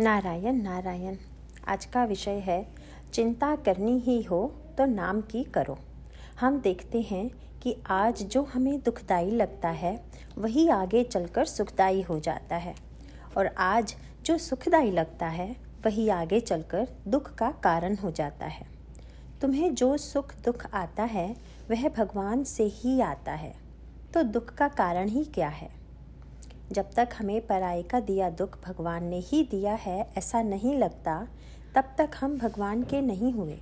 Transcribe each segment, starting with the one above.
नारायण नारायण, आज का विषय है, चिंता करनी ही हो तो नाम की करो। हम देखते हैं कि आज जो हमें दुखदाई लगता है, वही आगे चलकर सुखदाई हो जाता है। और आज जो सुखदाई लगता है, वही आगे चलकर दुख का कारण हो जाता है। तुम्हें जो सुख दुख आता है, वह भगवान से ही आता है। तो दुख का कारण ही क्या है? जब तक हमें पराई का दिया दुख भगवान ने ही दिया है, ऐसा नहीं लगता, तब तक हम भगवान के नहीं हुए।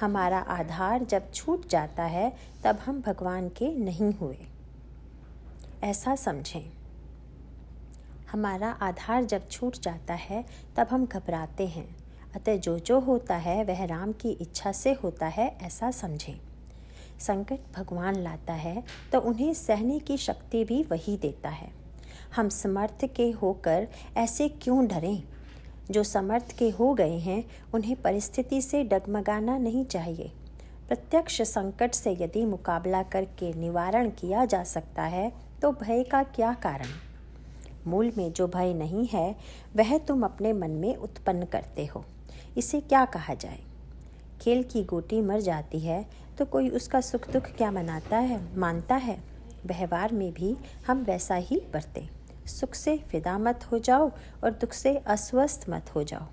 हमारा आधार जब छूट जाता है, तब हम भगवान के नहीं हुए। ऐसा समझें। हमारा आधार जब छूट जाता है, तब हम घबराते हैं। अतः जो जो होता है, वह राम की इच्छा से होता है, ऐसा समझें। संकट भगवान लाता है तो उन्हें सहने की शक्ति भी वही देता है। हम समर्थ के होकर ऐसे क्यों डरें? जो समर्थ के हो गए हैं, उन्हें परिस्थिति से डगमगाना नहीं चाहिए। प्रत्यक्ष संकट से यदि मुकाबला करके निवारण किया जा सकता है तो भय का क्या कारण? मूल में जो भय नहीं है, वह तुम अपने मन में उत्पन्न करते हो। इसे क्या कहा जाए? खेल की गोटी मर जाती है तो कोई उसका सुख दुख क्या मनाता है, मानता है? व्यवहार में भी हम वैसा ही बरतें। सुख से फिदा मत हो जाओ और दुख से अस्वस्थ मत हो जाओ।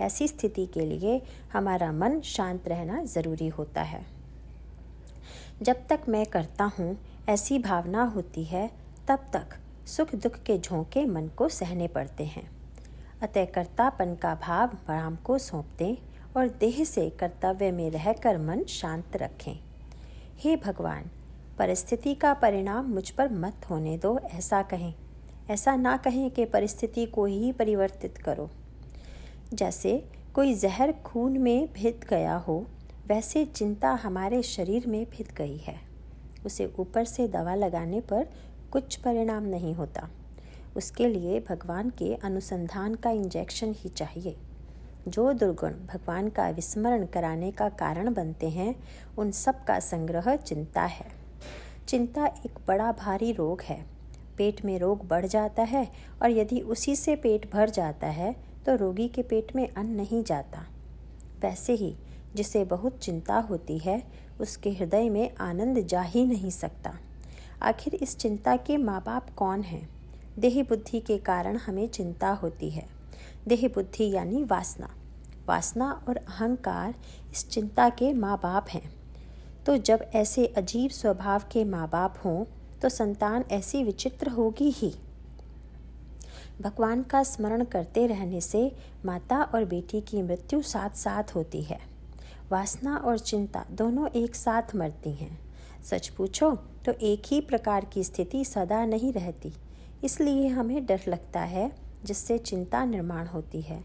ऐसी स्थिति के लिए हमारा मन शांत रहना ज़रूरी होता है। जब तक मैं करता हूँ, ऐसी भावना होती है, तब तक सुख दुख के झोंके मन को सहने पड़ते हैं। अतः कर्तापन का भाव राम को सौंप दें और देह से कर्तव्य में रहकर मन शांत रखें। हे भगवान, परिस्थिति का परिणाम मुझ पर मत होने दो, ऐसा कहें। ऐसा ना कहें कि परिस्थिति को ही परिवर्तित करो। जैसे कोई जहर खून में भिद गया हो, वैसे चिंता हमारे शरीर में भिद गई है। उसे ऊपर से दवा लगाने पर कुछ परिणाम नहीं होता। उसके लिए भगवान के अनुसंधान का इंजेक्शन ही चाहिए। जो दुर्गुण भगवान का विस्मरण कराने का कारण बनते हैं, उन सब का संग्रह चिंता है। चिंता एक बड़ा भारी रोग है। पेट में रोग बढ़ जाता है और यदि उसी से पेट भर जाता है तो रोगी के पेट में अन्न नहीं जाता। वैसे ही, जिसे बहुत चिंता होती है, उसके हृदय में आनंद जा ही नहीं सकता। आखिर इस चिंता के माँ बाप कौन हैं? देह बुद्धि के कारण हमें चिंता होती है। देह बुद्धि यानी वासना। वासना और अहंकार इस चिंता के माँ बाप हैं। तो जब ऐसे अजीब स्वभाव के माँ बाप हों तो संतान ऐसी विचित्र होगी ही। भगवान का स्मरण करते रहने से माता और बेटी की मृत्यु साथ साथ होती है। वासना और चिंता दोनों एक साथ मरती हैं। सच पूछो तो एक ही प्रकार की स्थिति सदा नहीं रहती। इसलिए हमें डर लगता है, जिससे चिंता निर्माण होती है।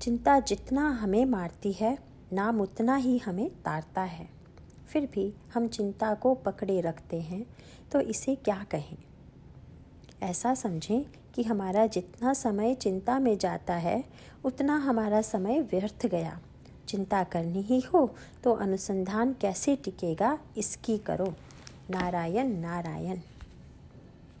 चिंता जितना हमें मारती है, नाम उतना ही हमें तारता है। फिर भी हम चिंता को पकड़े रखते हैं तो इसे क्या कहें? ऐसा समझें कि हमारा जितना समय चिंता में जाता है, उतना हमारा समय व्यर्थ गया। चिंता करनी ही हो तो अनुसंधान कैसे टिकेगा, इसकी करो। नारायण नारायण।